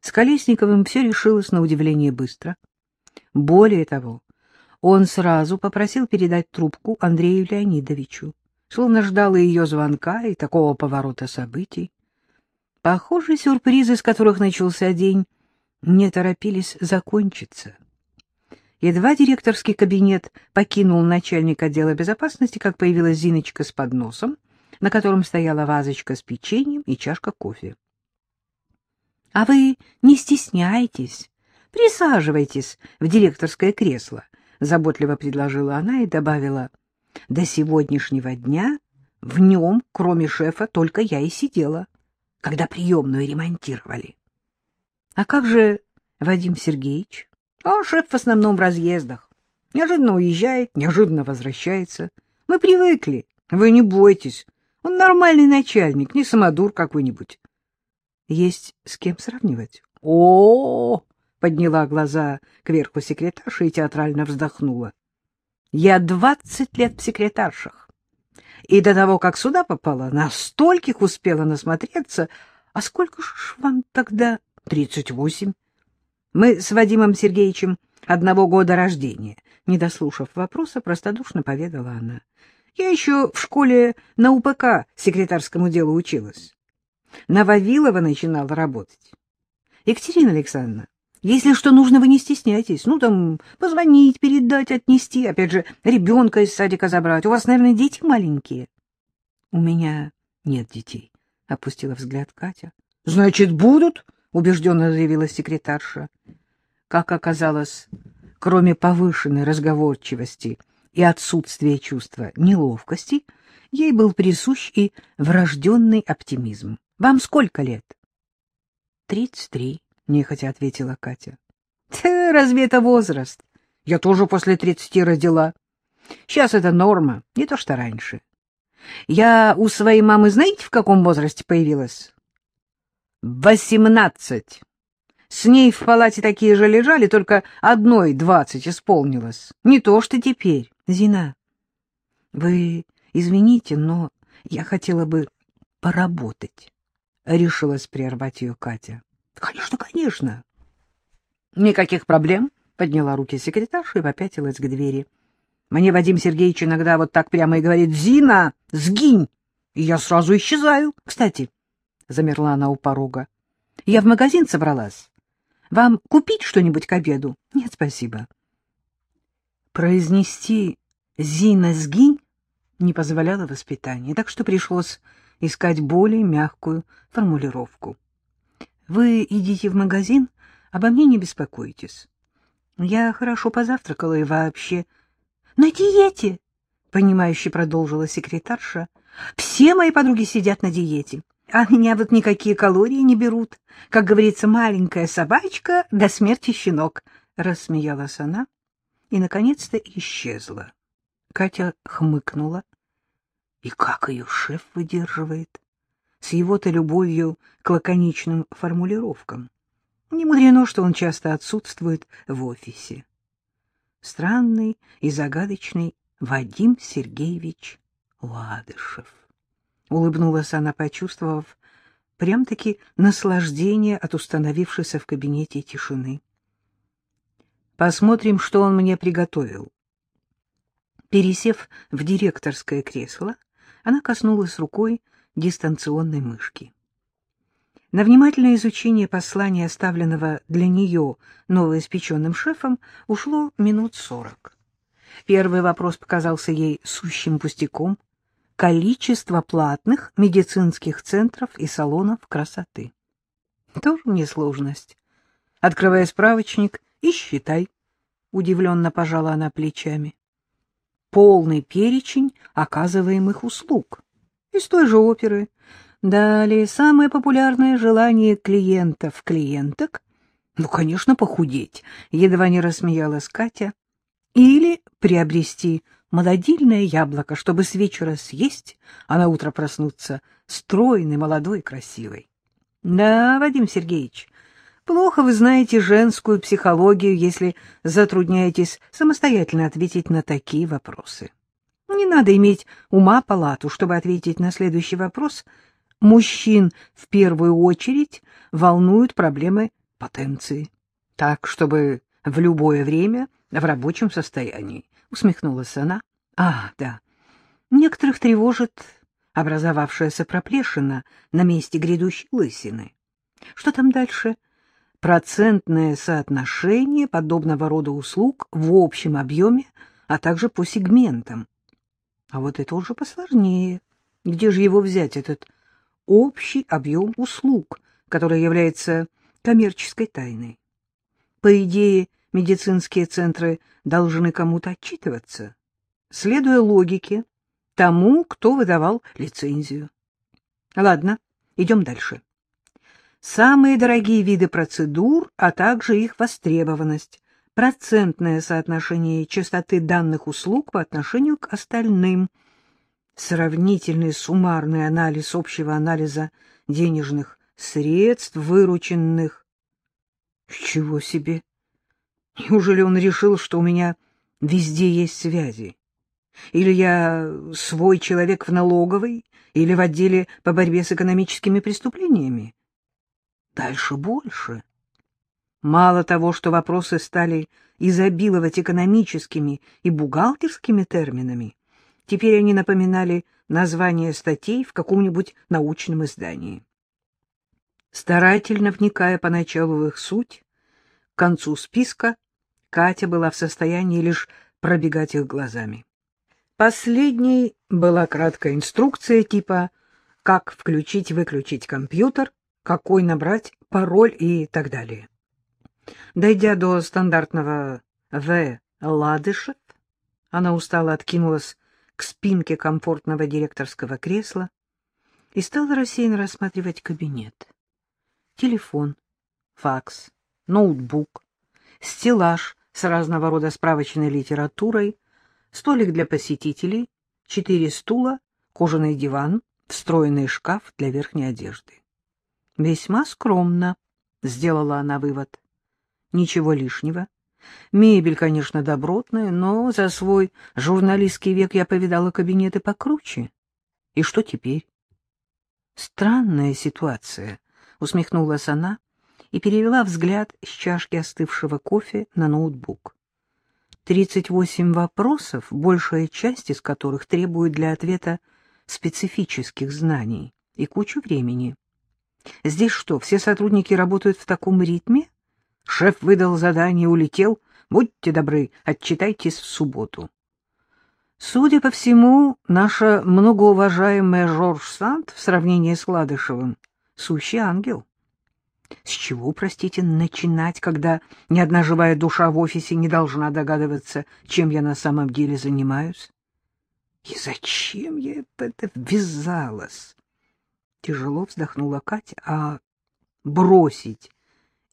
С Колесниковым все решилось на удивление быстро. Более того, он сразу попросил передать трубку Андрею Леонидовичу, словно ждал ее звонка и такого поворота событий. Похоже, сюрпризы, с которых начался день, не торопились закончиться. Едва директорский кабинет покинул начальник отдела безопасности, как появилась Зиночка с подносом, на котором стояла вазочка с печеньем и чашка кофе. — А вы не стесняйтесь, присаживайтесь в директорское кресло, — заботливо предложила она и добавила. — До сегодняшнего дня в нем, кроме шефа, только я и сидела, когда приемную ремонтировали. — А как же Вадим Сергеевич? А шеф в основном в разъездах. Неожиданно уезжает, неожиданно возвращается. Мы привыкли. Вы не бойтесь. Он нормальный начальник, не самодур какой-нибудь. Есть с кем сравнивать? О, подняла глаза кверху секретарша и театрально вздохнула. Я двадцать лет в секретаршах. И до того, как сюда попала, на стольких успела насмотреться. А сколько ж вам тогда? Тридцать восемь. Мы с Вадимом Сергеевичем одного года рождения. Не дослушав вопроса, простодушно поведала она. Я еще в школе на УПК секретарскому делу училась. На Вавилова начинала работать. Екатерина Александровна, если что нужно, вы не стесняйтесь. Ну, там, позвонить, передать, отнести. Опять же, ребенка из садика забрать. У вас, наверное, дети маленькие? — У меня нет детей, — опустила взгляд Катя. — Значит, будут? — убежденно заявила секретарша. Как оказалось, кроме повышенной разговорчивости и отсутствия чувства неловкости, ей был присущ и врожденный оптимизм. — Вам сколько лет? — Тридцать три, — нехотя ответила Катя. — Разве это возраст? Я тоже после тридцати родила. Сейчас это норма, не то что раньше. Я у своей мамы знаете, в каком возрасте появилась? — Восемнадцать. С ней в палате такие же лежали, только одной двадцать исполнилось. Не то что теперь. Зина, вы извините, но я хотела бы поработать. Решилась прервать ее Катя. Конечно, конечно. Никаких проблем. Подняла руки секретарша и попятилась к двери. Мне Вадим Сергеевич иногда вот так прямо и говорит, «Зина, сгинь!» И я сразу исчезаю. Кстати, замерла она у порога, я в магазин собралась. Вам купить что-нибудь к обеду? Нет, спасибо. Произнести «Зина, сгинь» не позволяло воспитание, так что пришлось искать более мягкую формулировку. Вы идите в магазин, обо мне не беспокойтесь. Я хорошо позавтракала и вообще... На диете, — понимающе продолжила секретарша. Все мои подруги сидят на диете. А меня вот никакие калории не берут. Как говорится, маленькая собачка до смерти щенок. Рассмеялась она и, наконец-то, исчезла. Катя хмыкнула. И как ее шеф выдерживает? С его-то любовью к лаконичным формулировкам. Не мудрено, что он часто отсутствует в офисе. Странный и загадочный Вадим Сергеевич Ладышев. Улыбнулась она, почувствовав прям-таки наслаждение от установившейся в кабинете тишины. Посмотрим, что он мне приготовил. Пересев в директорское кресло, она коснулась рукой дистанционной мышки. На внимательное изучение послания, оставленного для нее новоиспеченным шефом, ушло минут сорок. Первый вопрос показался ей сущим пустяком — количество платных медицинских центров и салонов красоты. Тоже мне сложность. Открывай справочник и считай. Удивленно пожала она плечами. Полный перечень оказываемых услуг. Из той же оперы. Далее самое популярное желание клиентов-клиенток. Ну, конечно, похудеть. Едва не рассмеялась Катя. Или приобрести молодильное яблоко, чтобы с вечера съесть, а на утро проснуться стройной, молодой, красивой. Да, Вадим Сергеевич, плохо вы знаете женскую психологию, если затрудняетесь самостоятельно ответить на такие вопросы. Не надо иметь ума палату, чтобы ответить на следующий вопрос. Мужчин в первую очередь волнуют проблемы потенции, так, чтобы в любое время в рабочем состоянии, — усмехнулась она. — А, да, некоторых тревожит образовавшаяся проплешина на месте грядущей лысины. Что там дальше? Процентное соотношение подобного рода услуг в общем объеме, а также по сегментам. А вот это уже посложнее. Где же его взять, этот общий объем услуг, который является коммерческой тайной? По идее, медицинские центры должны кому-то отчитываться, следуя логике тому, кто выдавал лицензию. Ладно, идем дальше. Самые дорогие виды процедур, а также их востребованность, процентное соотношение частоты данных услуг по отношению к остальным, сравнительный суммарный анализ общего анализа денежных средств, вырученных. Чего себе! Неужели он решил, что у меня везде есть связи? Или я свой человек в налоговой, или в отделе по борьбе с экономическими преступлениями? Дальше больше. Мало того, что вопросы стали изобиловать экономическими и бухгалтерскими терминами, теперь они напоминали название статей в каком-нибудь научном издании. Старательно вникая поначалу в их суть, к концу списка Катя была в состоянии лишь пробегать их глазами. Последней была краткая инструкция типа «Как включить-выключить компьютер», «Какой набрать пароль» и так далее. Дойдя до стандартного «В. Ладышев», она устало откинулась к спинке комфортного директорского кресла и стала рассеянно рассматривать кабинет. Телефон, факс, ноутбук, стеллаж с разного рода справочной литературой — столик для посетителей, четыре стула, кожаный диван, встроенный шкаф для верхней одежды. Весьма скромно, — сделала она вывод. Ничего лишнего. Мебель, конечно, добротная, но за свой журналистский век я повидала кабинеты покруче. И что теперь? Странная ситуация, — усмехнулась она и перевела взгляд с чашки остывшего кофе на ноутбук. 38 вопросов, большая часть из которых требует для ответа специфических знаний и кучу времени. Здесь что, все сотрудники работают в таком ритме? Шеф выдал задание, улетел. Будьте добры, отчитайтесь в субботу. Судя по всему, наша многоуважаемая Жорж Санд в сравнении с Ладышевым — сущий ангел. С чего, простите, начинать, когда ни одна живая душа в офисе не должна догадываться, чем я на самом деле занимаюсь? И зачем я это ввязалась? Тяжело вздохнула Катя, а бросить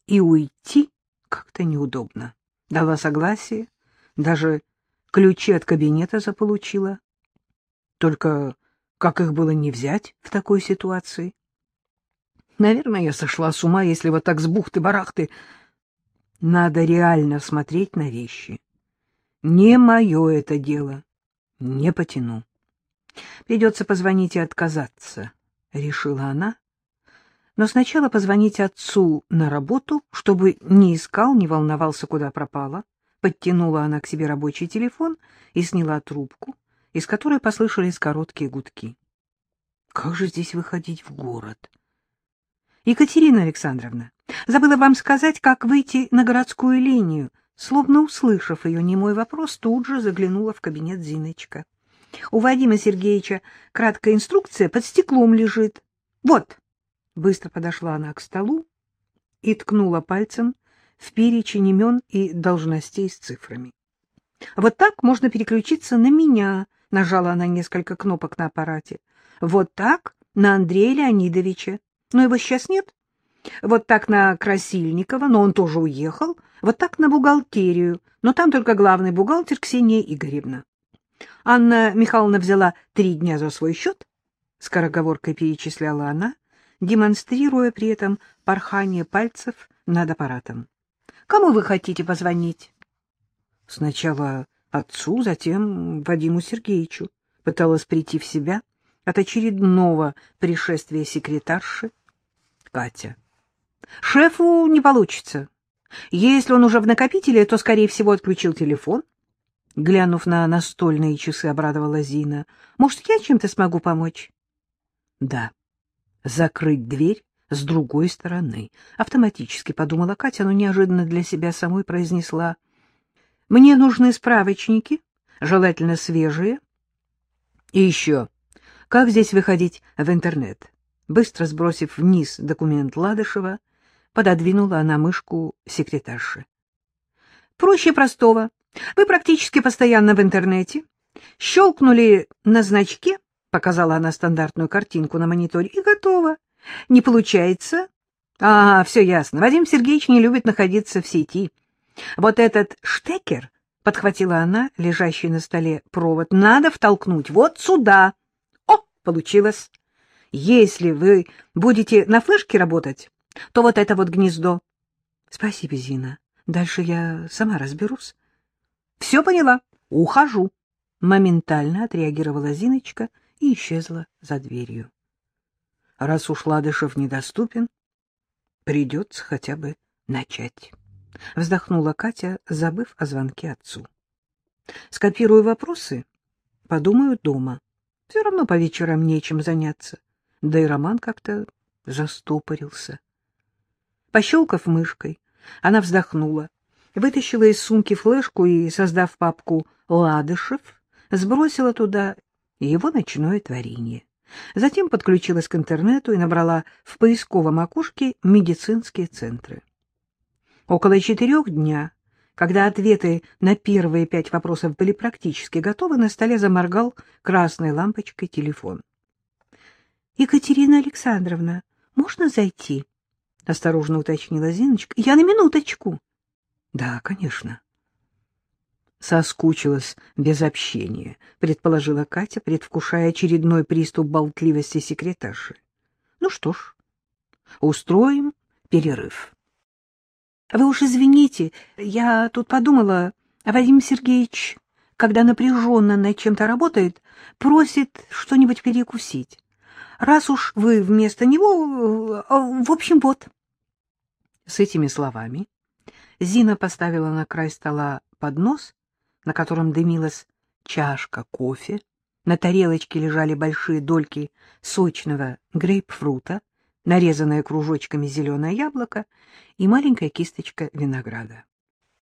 и уйти как-то неудобно. Дала согласие, даже ключи от кабинета заполучила. Только как их было не взять в такой ситуации? Наверное, я сошла с ума, если вот так с бухты-барахты. Надо реально смотреть на вещи. Не мое это дело. Не потяну. Придется позвонить и отказаться, — решила она. Но сначала позвонить отцу на работу, чтобы не искал, не волновался, куда пропала. Подтянула она к себе рабочий телефон и сняла трубку, из которой послышались короткие гудки. Как же здесь выходить в город? Екатерина Александровна, забыла вам сказать, как выйти на городскую линию. Словно услышав ее немой вопрос, тут же заглянула в кабинет Зиночка. У Вадима Сергеевича краткая инструкция под стеклом лежит. Вот. Быстро подошла она к столу и ткнула пальцем в перечень имен и должностей с цифрами. Вот так можно переключиться на меня, нажала она несколько кнопок на аппарате. Вот так на Андрея Леонидовича. Но его сейчас нет. Вот так на Красильникова, но он тоже уехал. Вот так на бухгалтерию, но там только главный бухгалтер Ксения Игоревна. Анна Михайловна взяла три дня за свой счет, скороговоркой перечисляла она, демонстрируя при этом порхание пальцев над аппаратом. Кому вы хотите позвонить? Сначала отцу, затем Вадиму Сергеевичу. Пыталась прийти в себя от очередного пришествия секретарши. Катя, Шефу не получится. Если он уже в накопителе, то, скорее всего, отключил телефон. Глянув на настольные часы, обрадовала Зина. Может, я чем-то смогу помочь? Да. Закрыть дверь с другой стороны. Автоматически подумала Катя, но неожиданно для себя самой произнесла. Мне нужны справочники, желательно свежие. И еще, как здесь выходить в интернет? Быстро сбросив вниз документ Ладышева, пододвинула она мышку секретарши. Проще простого. Вы практически постоянно в интернете. Щелкнули на значке, показала она стандартную картинку на мониторе, и готово. Не получается? А, все ясно. Вадим Сергеевич не любит находиться в сети. Вот этот штекер, подхватила она, лежащий на столе провод, надо втолкнуть вот сюда. О, получилось. Если вы будете на флешке работать, то вот это вот гнездо. Спасибо, Зина. Дальше я сама разберусь. Все поняла. Ухожу. Моментально отреагировала Зиночка и исчезла за дверью. Раз уж Ладышев недоступен, придется хотя бы начать. Вздохнула Катя, забыв о звонке отцу. Скопирую вопросы, подумаю дома. Все равно по вечерам нечем заняться. Да и роман как-то застопорился. Пощелкав мышкой, она вздохнула, вытащила из сумки флешку и, создав папку «Ладышев», сбросила туда его ночное творение. Затем подключилась к интернету и набрала в поисковом окошке медицинские центры. Около четырех дня, когда ответы на первые пять вопросов были практически готовы, на столе заморгал красной лампочкой телефон. — Екатерина Александровна, можно зайти? — осторожно уточнила Зиночка. — Я на минуточку. — Да, конечно. Соскучилась без общения, предположила Катя, предвкушая очередной приступ болтливости секретарши. Ну что ж, устроим перерыв. Вы уж извините, я тут подумала, Вадим Сергеевич, когда напряженно над чем-то работает, просит что-нибудь перекусить. Раз уж вы вместо него... Э, в общем, вот. С этими словами Зина поставила на край стола поднос на котором дымилась чашка кофе, на тарелочке лежали большие дольки сочного грейпфрута, нарезанное кружочками зеленое яблоко и маленькая кисточка винограда.